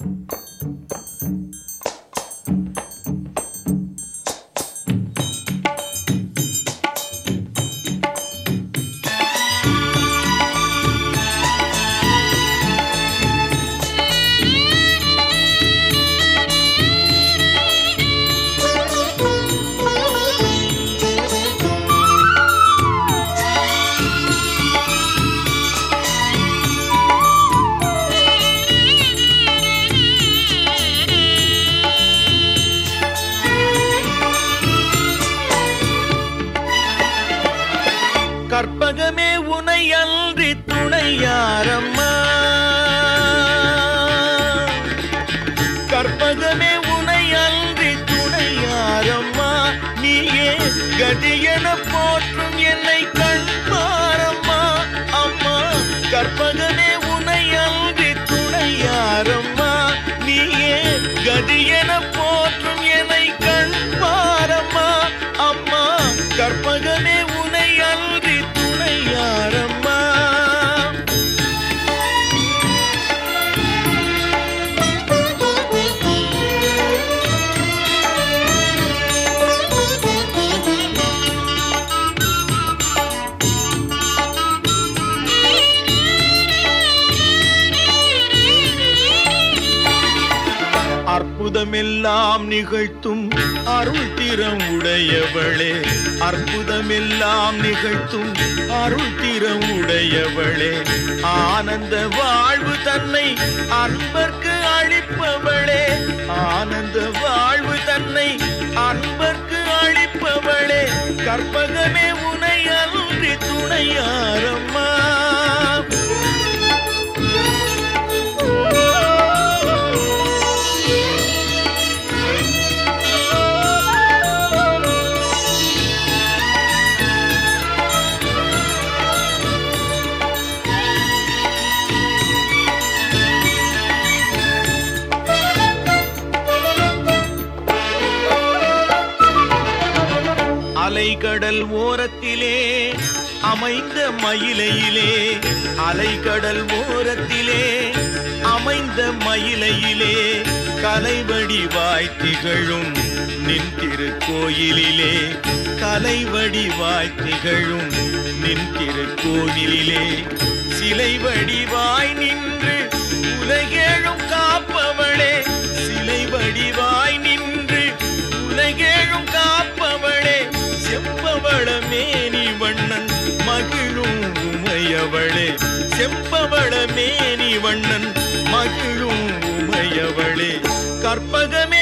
you கற்பகமே உனை அன்றி துணையாரம்மா. கற்பகமே உனை அன்றி துணையாரம்மா. நீயே கதியன போற்றும் என்னை கண்பாரம்மா அம்மா கற்பகமே அற்புதமெல்லாம் நிகழ்த்தும் அருள் திறம் உடையவளே அற்புதமெல்லாம் நிகழ்த்தும் அருள் திறம் உடையவளே ஆனந்த வாழ்வு தன்னை அன்பர்க்கு அளிப்பவளே. ஆனந்த வாழ்வு தன்னை அன்பர்க்கு அளிப்பவளே. கற்பகமே உனை அன்றி துணையாரம்மா அலைகடல் ஓரத்திலே அமைந்த மயிலையிலே அலைகடல் ஓரத்திலே அமைந்த மயிலையிலே கலைவடிவாய் திகழும் நின் திருக்கோயிலிலே கலைவடிவாய் திகழும் நின் திருக்கோயிலிலே சிலை வடிவாய் நின்று உலகேழும் காப்பவளே சிலை வடிவாய் நின்று உலகேழும் காப்பவளே செம்பவள மேனி வண்ணன் மகிழும் உமையவளே. செம்பவள மேனி வண்ணன் மகிழும் உமையவளே. கற்பகமே